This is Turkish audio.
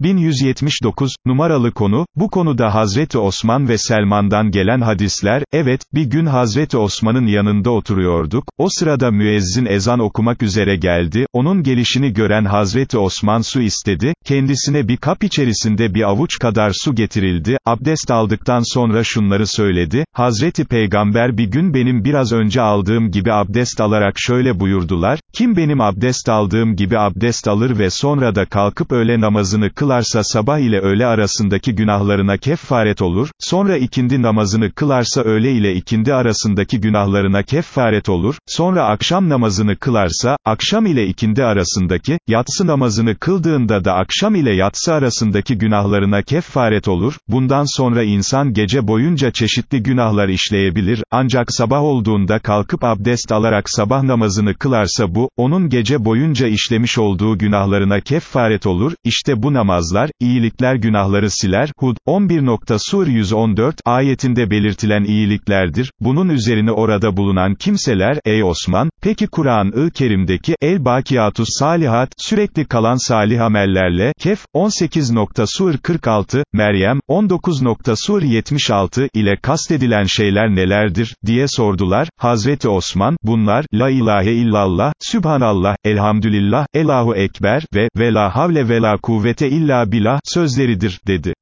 1179, numaralı konu, bu konuda Hazreti Osman ve Selman'dan gelen hadisler, evet, bir gün Hazreti Osman'ın yanında oturuyorduk, o sırada müezzin ezan okumak üzere geldi, onun gelişini gören Hazreti Osman su istedi, kendisine bir kap içerisinde bir avuç kadar su getirildi, abdest aldıktan sonra şunları söyledi, Hazreti Peygamber bir gün benim biraz önce aldığım gibi abdest alarak şöyle buyurdular, kim benim abdest aldığım gibi abdest alır ve sonra da kalkıp öğle namazını kılarsa sabah ile öğle arasındaki günahlarına keffaret olur, sonra ikindi namazını kılarsa öğle ile ikindi arasındaki günahlarına keffaret olur, sonra akşam namazını kılarsa, akşam ile ikindi arasındaki, yatsı namazını kıldığında da akşam ile yatsı arasındaki günahlarına keffaret olur, bundan sonra insan gece boyunca çeşitli günahlar işleyebilir, ancak sabah olduğunda kalkıp abdest alarak sabah namazını kılarsa bu, onun gece boyunca işlemiş olduğu günahlarına keffaret olur, işte bu namazlar, iyilikler günahları siler, Hud, 11. Sur 114, ayetinde belirtilen iyiliklerdir, bunun üzerine orada bulunan kimseler, ey Osman, peki Kur'an-ı Kerim'deki, el-Bakiyatus Salihat, sürekli kalan salih amellerle, Kef, 18. Sur 46, Meryem, 19. Sur 76, ile kastedilen şeyler nelerdir, diye sordular, Hazreti Osman, bunlar, la ilahe illallah, Sübhanallah, elhamdülillah, Elahu Ekber ve, ve la havle ve la kuvvete illa billah, sözleridir, dedi.